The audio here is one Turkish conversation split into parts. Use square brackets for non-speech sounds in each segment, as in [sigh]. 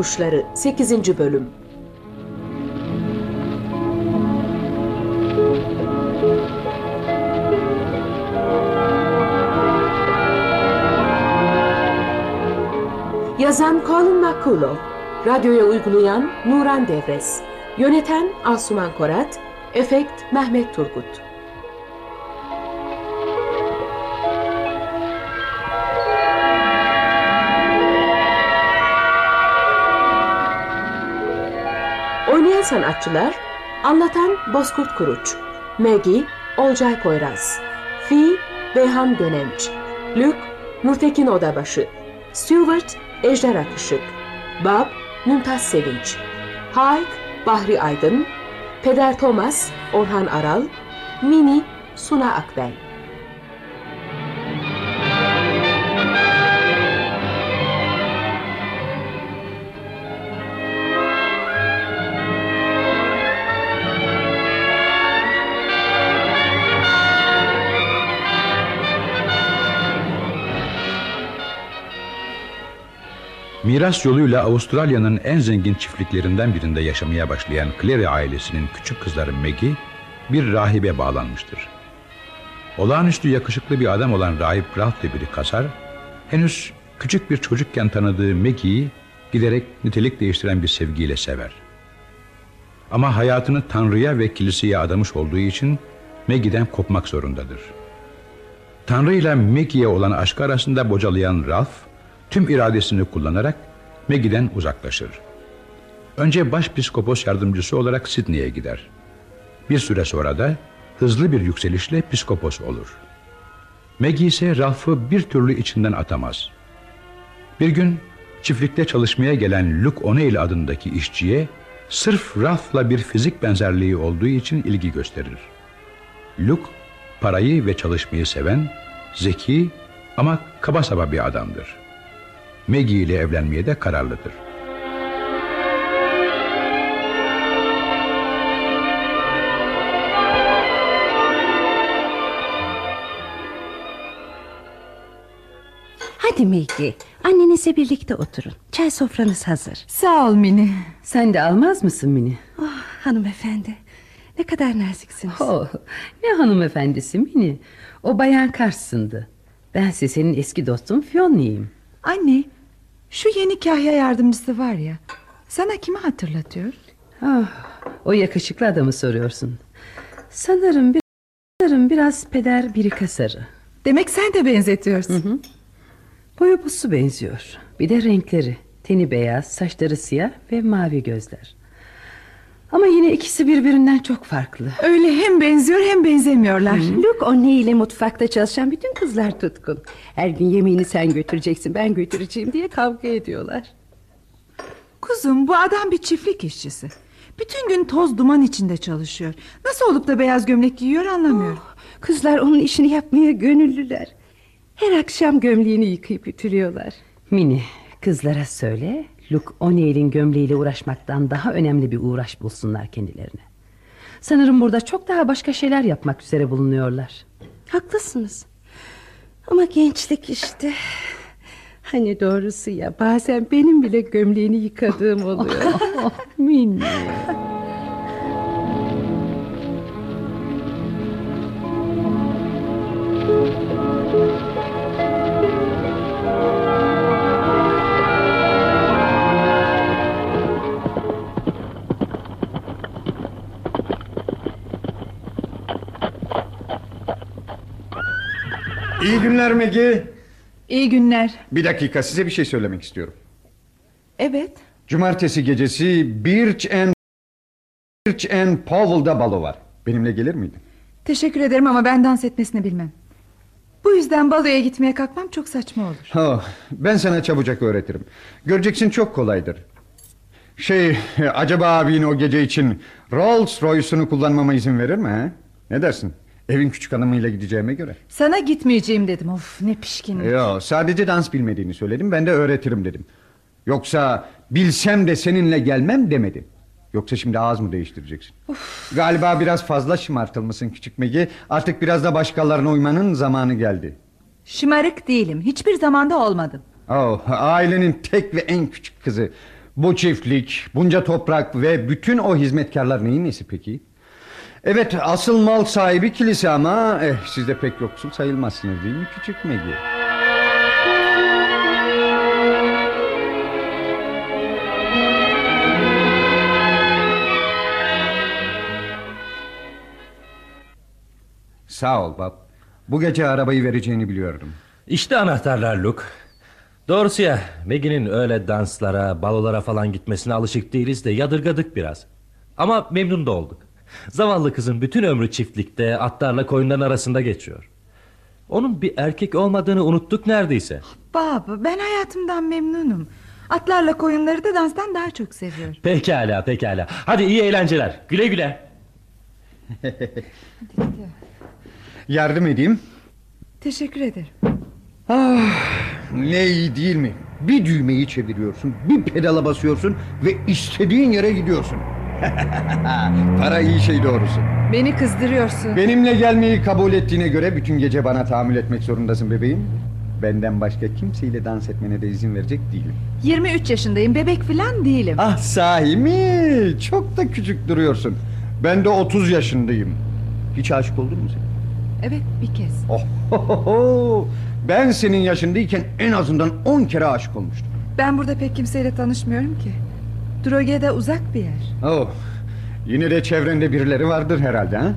Kuşları 8. Bölüm Yazan Colin McCullough Radyoya uygulayan Nuran Devres Yöneten Asuman Korat Efekt Mehmet Turgut sanatçılar Anlatan Bozkurt Kuruç Maggie Olcay Poyraz Fi Beyhan Dönenç Luke Nurtekin Odabaşı Stewart Ejder Akışık Bob Mümtaz Sevinç Hayk Bahri Aydın Peder Thomas Orhan Aral Mini Suna Akbel Miras yoluyla Avustralya'nın en zengin çiftliklerinden birinde yaşamaya başlayan Clary ailesinin küçük kızları Maggie bir rahibe bağlanmıştır. Olağanüstü yakışıklı bir adam olan rahip Ralph de biri kasar, henüz küçük bir çocukken tanıdığı Maggie'yi giderek nitelik değiştiren bir sevgiyle sever. Ama hayatını Tanrı'ya ve kiliseye adamış olduğu için Maggie'den kopmak zorundadır. Tanrı ile Maggie'ye olan aşkı arasında bocalayan Ralph, tüm iradesini kullanarak Maggie'den uzaklaşır. Önce başpiskopos yardımcısı olarak Sydney'e gider. Bir süre sonra da hızlı bir yükselişle piskopos olur. Maggie ise Ralph'ı bir türlü içinden atamaz. Bir gün çiftlikte çalışmaya gelen Luke O'Neill adındaki işçiye sırf Ralph'la bir fizik benzerliği olduğu için ilgi gösterir. Luke parayı ve çalışmayı seven, zeki ama kaba saba bir adamdır. Maggie ile evlenmeye de kararlıdır. Hadi Maggie annenizle birlikte oturun. Çay sofranız hazır. Sağ ol Mini Sen de almaz mısın Mini? oh, Hanımefendi ne kadar naziksiniz. Oh, Ne hanımefendisi Mini O bayan Carson'dı Bense senin eski dostun Fionnu'yim Anne şu yeni kahya yardımcısı var ya Sana kimi hatırlatıyor? oh, O yakışıklı adamı soruyorsun. Sanırım, bir, sanırım biraz peder biri kasarı Demek sen de benzetiyorsun. Hı hı. Boyu busu benziyor. Bir de renkleri. Teni beyaz, saçları siyah ve mavi gözler ama yine ikisi birbirinden çok farklı. Öyle hem benziyor hem benzemiyorlar. Hı. Luke anne ile mutfakta çalışan bütün kızlar tutkun. Her gün yemeğini sen götüreceksin ben götüreceğim diye kavga ediyorlar. Kuzum bu adam bir çiftlik işçisi. Bütün gün toz duman içinde çalışıyor. Nasıl olup da beyaz gömlek giyiyor anlamıyorum. Oh, Kızlar onun işini yapmaya gönüllüler. Her akşam gömleğini yıkayıp ütülüyorlar. Mini kızlara söyle Luke O'Neill'in gömleğiyle uğraşmaktan daha önemli bir uğraş bulsunlar kendilerine. Sanırım burada çok daha başka şeyler yapmak üzere bulunuyorlar. Haklısınız. Ama gençlik işte. Hani doğrusu ya bazen benim bile gömleğini yıkadığım oluyor. [laughs] Minnie. [laughs] İyi günler Megi. İyi günler. Bir dakika size bir şey söylemek istiyorum. Evet. Cumartesi gecesi Birch and Birch and Powell'da balo var. Benimle gelir miydin? Teşekkür ederim ama ben dans etmesini bilmem. Bu yüzden baloya gitmeye kalkmam çok saçma olur. Oh, ben sana çabucak öğretirim. Göreceksin çok kolaydır. Şey, acaba abin o gece için Rolls Royce'unu kullanmama izin verir mi? He? Ne dersin? Evin küçük hanımıyla gideceğime göre. Sana gitmeyeceğim dedim. Of ne pişkinlik. Yok sadece dans bilmediğini söyledim. Ben de öğretirim dedim. Yoksa bilsem de seninle gelmem demedim. Yoksa şimdi ağız mı değiştireceksin? Of. Galiba biraz fazla şımartılmışsın küçük Megi. Artık biraz da başkalarına uymanın zamanı geldi. Şımarık değilim. Hiçbir zamanda olmadım. Oh, ailenin tek ve en küçük kızı. Bu çiftlik, bunca toprak ve bütün o hizmetkarlar neyin nesi peki? Evet asıl mal sahibi kilise ama eh, siz de pek yoksul sayılmazsınız değil mi küçük Megi? Sağ ol bab. Bu gece arabayı vereceğini biliyordum. İşte anahtarlar Luke. Doğrusu ya Maggie'nin öyle danslara, balolara falan gitmesine alışık değiliz de yadırgadık biraz. Ama memnun da olduk. Zavallı kızın bütün ömrü çiftlikte, atlarla koyunların arasında geçiyor. Onun bir erkek olmadığını unuttuk neredeyse. Baba ben hayatımdan memnunum. Atlarla koyunları da danstan daha çok seviyorum. Pekala, pekala. Hadi iyi eğlenceler. Güle güle. Yardım edeyim. Teşekkür ederim. Ne iyi değil mi? Bir düğmeyi çeviriyorsun, bir pedala basıyorsun ve istediğin yere gidiyorsun. [laughs] Para iyi şey doğrusu. Beni kızdırıyorsun. Benimle gelmeyi kabul ettiğine göre bütün gece bana tahammül etmek zorundasın bebeğim. Benden başka kimseyle dans etmene de izin verecek değilim. 23 yaşındayım bebek falan değilim. Ah sahi mi? Çok da küçük duruyorsun. Ben de 30 yaşındayım. Hiç aşık oldun mu sen? Evet bir kez. Oh, ho, ho. Ben senin yaşındayken en azından 10 kere aşık olmuştum. Ben burada pek kimseyle tanışmıyorum ki. Droge'de uzak bir yer. Oh, yine de çevrende birileri vardır herhalde ha?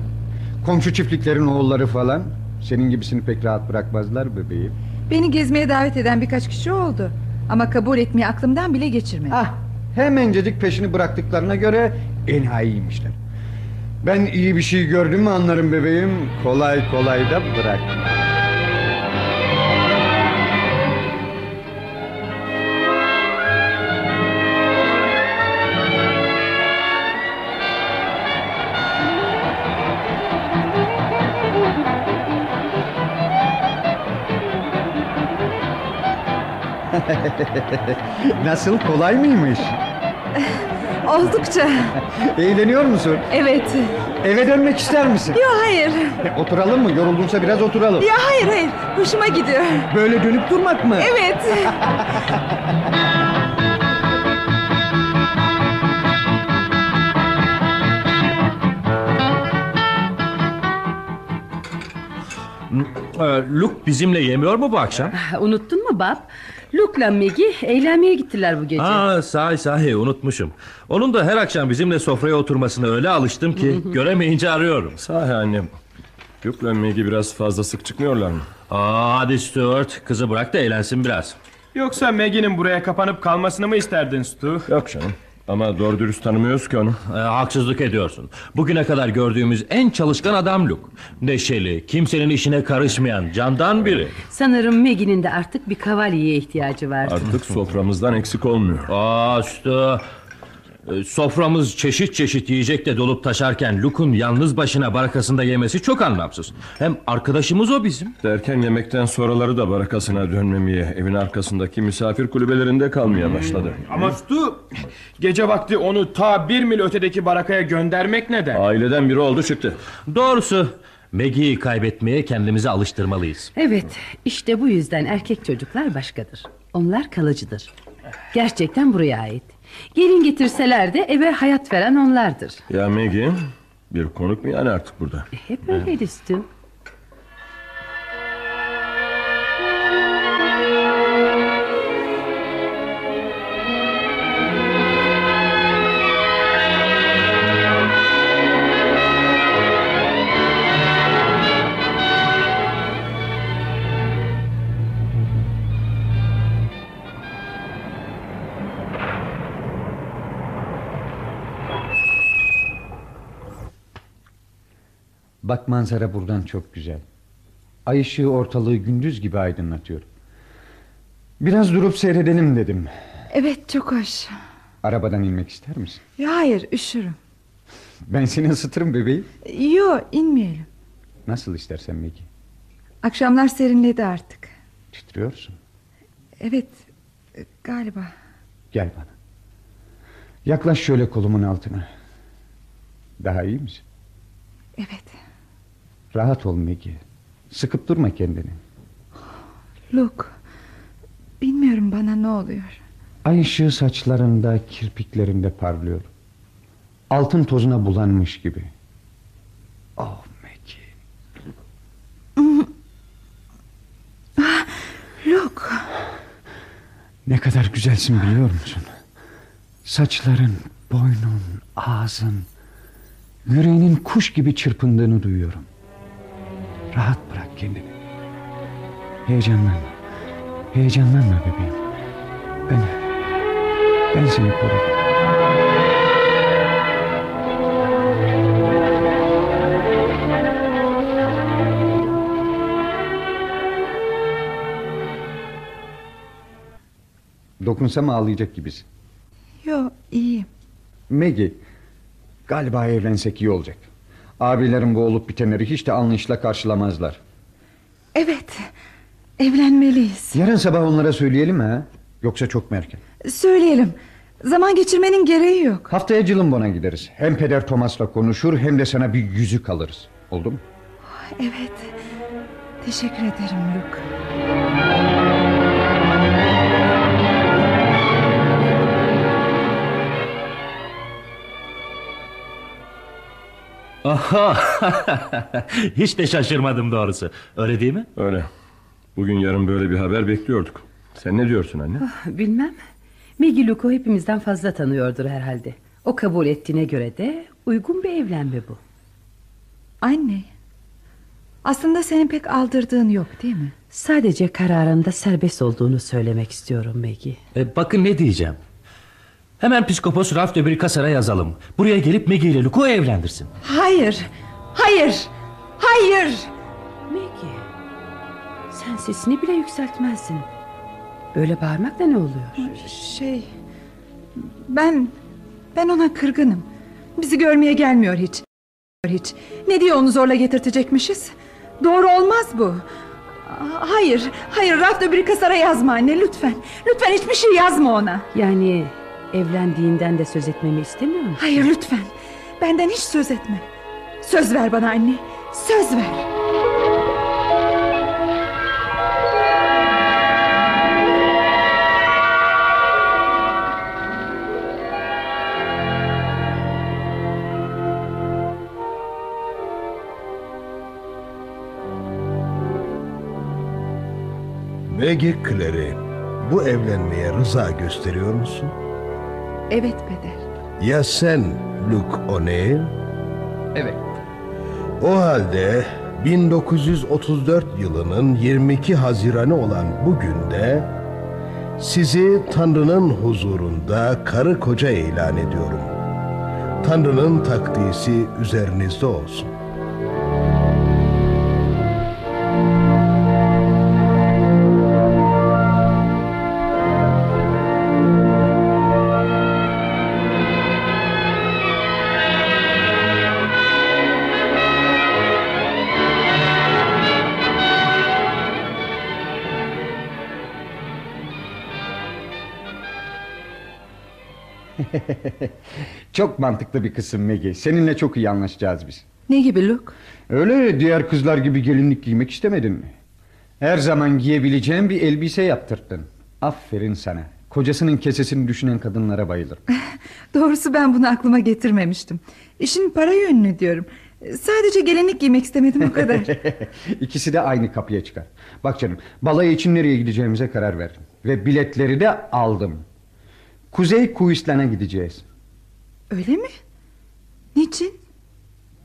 Komşu çiftliklerin oğulları falan. Senin gibisini pek rahat bırakmazlar bebeğim. Beni gezmeye davet eden birkaç kişi oldu. Ama kabul etmeyi aklımdan bile geçirmedim. Ah, hemencecik peşini bıraktıklarına göre enayiymişler. Ben iyi bir şey gördüm mü anlarım bebeğim. Kolay kolay da bırak. [laughs] Nasıl kolay mıymış? [laughs] Oldukça. Eğleniyor musun? Evet. Eve dönmek ister misin? Yo hayır. Oturalım mı? Yoruldunsa biraz oturalım. Ya hayır hayır. Hoşuma gidiyor. Böyle dönüp durmak mı? Evet. Ee, Luke bizimle yemiyor mu bu akşam? Unuttun mu Bab? Luke'la Maggie eğlenmeye gittiler bu gece. Aa, sahi sahi unutmuşum. Onun da her akşam bizimle sofraya oturmasına öyle alıştım ki göremeyince arıyorum. Sahi annem. Luke'la Maggie biraz fazla sık çıkmıyorlar mı? Aa, hadi Stuart kızı bırak da eğlensin biraz. Yoksa Maggie'nin buraya kapanıp kalmasını mı isterdin Stu? Yok canım. Ama doğru dürüst tanımıyoruz ki onu. Ee, haksızlık ediyorsun. Bugüne kadar gördüğümüz en çalışkan adam Luke. Neşeli, kimsenin işine karışmayan, candan biri. Sanırım Maggie'nin de artık bir kavalyeye ihtiyacı vardı. Artık soframızdan eksik olmuyor. Aa Stu. Ee, Soframız çeşit çeşit yiyecekle dolup taşarken Luke'un yalnız başına barakasında yemesi çok anlamsız. Hem arkadaşımız o bizim. Derken yemekten sonraları da barakasına dönmemeye, evin arkasındaki misafir kulübelerinde kalmaya başladı. Ama Stu gece vakti onu ta bir mil ötedeki barakaya göndermek neden? Aileden biri oldu çıktı. Doğrusu Maggie'yi kaybetmeye kendimizi alıştırmalıyız. Evet işte bu yüzden erkek çocuklar başkadır. Onlar kalıcıdır. Gerçekten buraya ait. Gelin getirseler de eve hayat veren onlardır. Ya Maggie, bir konuk mu yani artık burada? E, hep öyleydi Stu. Bak manzara buradan çok güzel. Ay ışığı ortalığı gündüz gibi aydınlatıyor. Biraz durup seyredelim dedim. Evet çok hoş. Arabadan inmek ister misin? Ya hayır üşürüm. Ben seni ısıtırım bebeğim. Yo inmeyelim. Nasıl istersen Maggie. Akşamlar serinledi artık. Titriyorsun. Evet galiba. Gel bana. Yaklaş şöyle kolumun altına. Daha iyi misin? Evet. Rahat ol Maggie. Sıkıp durma kendini. Luke. Bilmiyorum bana ne oluyor. Ay ışığı saçlarında, kirpiklerinde parlıyor. Altın tozuna bulanmış gibi. Oh Maggie. [laughs] Luke. Ne kadar güzelsin biliyor musun? Saçların, boynun, ağzın, yüreğinin kuş gibi çırpındığını duyuyorum. Rahat bırak kendini. Heyecanlanma. Heyecanlanma bebeğim. Ben, ben seni korurum. Dokunsam ağlayacak gibisin. Yo iyiyim. Maggie, galiba evlensek iyi olacak. Abilerin bu olup bitenleri hiç de anlayışla karşılamazlar. Evet. Evlenmeliyiz. Yarın sabah onlara söyleyelim ha? Yoksa çok mu erken? Söyleyelim. Zaman geçirmenin gereği yok. Haftaya Cılınbon'a gideriz. Hem Peder Thomas'la konuşur hem de sana bir yüzük alırız. Oldu mu? Evet. Teşekkür ederim Luke. Aha! [laughs] Hiç de şaşırmadım doğrusu. Öyle değil mi? Öyle. Bugün yarın böyle bir haber bekliyorduk. Sen ne diyorsun anne? Bilmem. Maggie Luke'u hepimizden fazla tanıyordur herhalde. O kabul ettiğine göre de uygun bir evlenme bu. Anne. Aslında senin pek aldırdığın yok değil mi? Sadece kararında serbest olduğunu söylemek istiyorum Maggie. E, bakın ne diyeceğim. Hemen psikopos Ralph de Bricassar'a yazalım. Buraya gelip Maggie ile Luke'u evlendirsin. Hayır. Hayır. Hayır. Maggie. Sen sesini bile yükseltmezsin. Böyle bağırmak da ne oluyor? Şey... Ben... Ben ona kırgınım. Bizi görmeye gelmiyor hiç. Hiç. Ne diye onu zorla getirtecekmişiz? Doğru olmaz bu. Hayır, hayır Ralph de Bricassar'a yazma anne lütfen. Lütfen hiçbir şey yazma ona. Yani evlendiğinden de söz etmemi istemiyor musun? Hayır lütfen. Benden hiç söz etme. Söz ver bana anne. Söz ver. Maggie Clary, bu evlenmeye rıza gösteriyor musun? Evet peder. Ya sen Luke O'Neill? Evet. O halde 1934 yılının 22 Haziranı olan bugünde sizi Tanrı'nın huzurunda karı koca ilan ediyorum. Tanrı'nın takdisi üzerinizde olsun. Çok mantıklı bir kızsın Maggie. Seninle çok iyi anlaşacağız biz. Ne gibi Luke? Öyle diğer kızlar gibi gelinlik giymek istemedin mi? Her zaman giyebileceğin bir elbise yaptırttın. Aferin sana. Kocasının kesesini düşünen kadınlara bayılır. [laughs] Doğrusu ben bunu aklıma getirmemiştim. İşin para yönünü diyorum. Sadece gelinlik giymek istemedim o kadar. [laughs] İkisi de aynı kapıya çıkar. Bak canım balayı için nereye gideceğimize karar verdim. Ve biletleri de aldım. Kuzey Queensland'a gideceğiz. Öyle mi? Niçin?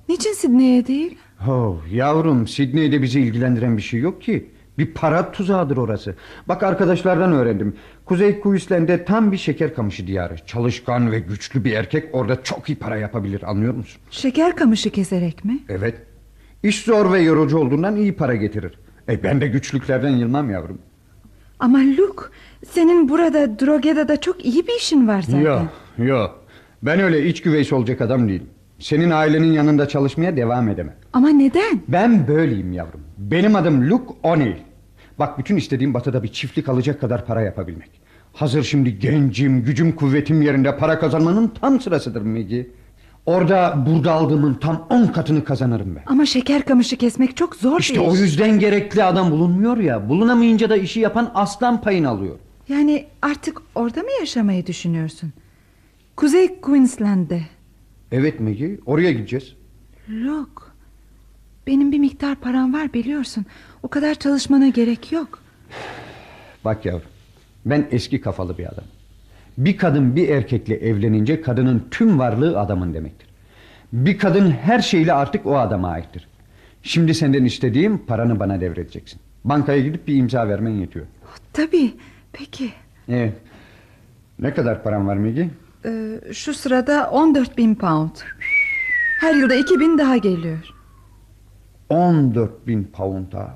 Niçin Sidney'e değil? Oh, yavrum Sidney'de bizi ilgilendiren bir şey yok ki. Bir para tuzağıdır orası. Bak arkadaşlardan öğrendim. Kuzey Queensland'de tam bir şeker kamışı diyarı. Çalışkan ve güçlü bir erkek orada çok iyi para yapabilir anlıyor musun? Şeker kamışı keserek mi? Evet. İş zor ve yorucu olduğundan iyi para getirir. E ben de güçlüklerden yılmam yavrum. Ama Luke senin burada Drogeda'da çok iyi bir işin var zaten. Yok yok. Ben öyle iç güveysi olacak adam değilim. Senin ailenin yanında çalışmaya devam edemem. Ama neden? Ben böyleyim yavrum. Benim adım Luke O'Neill. Bak bütün istediğim batıda bir çiftlik alacak kadar para yapabilmek. Hazır şimdi gencim, gücüm, kuvvetim yerinde para kazanmanın tam sırasıdır Maggie. Orada burada aldığımın tam on katını kazanırım ben. Ama şeker kamışı kesmek çok zor İşte bir o iş. yüzden gerekli adam bulunmuyor ya. Bulunamayınca da işi yapan aslan payını alıyor. Yani artık orada mı yaşamayı düşünüyorsun? Kuzey Queensland'de. Evet Maggie oraya gideceğiz. Luke. Benim bir miktar param var biliyorsun. O kadar çalışmana gerek yok. Bak yavrum ben eski kafalı bir adam. Bir kadın bir erkekle evlenince kadının tüm varlığı adamın demektir. Bir kadın her şeyle artık o adama aittir. Şimdi senden istediğim paranı bana devredeceksin. Bankaya gidip bir imza vermen yetiyor. Tabii. Peki. Evet. Ne kadar param var Megi? Ee, şu sırada 14 bin pound. Her yılda 2 bin daha geliyor. 14 bin pound daha.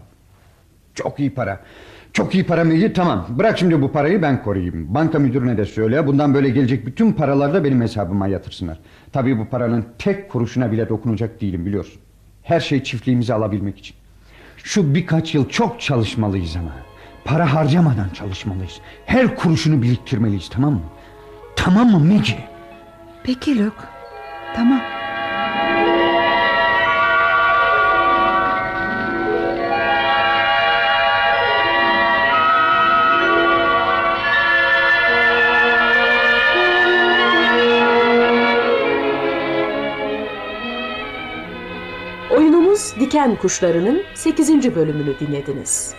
Çok iyi para. Çok iyi para Megi tamam. Bırak şimdi bu parayı ben koruyayım. Banka müdürüne de söyle. Bundan böyle gelecek bütün paraları da benim hesabıma yatırsınlar. Tabii bu paranın tek kuruşuna bile dokunacak değilim biliyorsun. Her şey çiftliğimizi alabilmek için. Şu birkaç yıl çok çalışmalıyız ama. Para harcamadan çalışmalıyız. Her kuruşunu biriktirmeliyiz tamam mı? Tamam mı Megi? Peki Luke. Tamam. Oyunumuz Diken Kuşları'nın 8. bölümünü dinlediniz.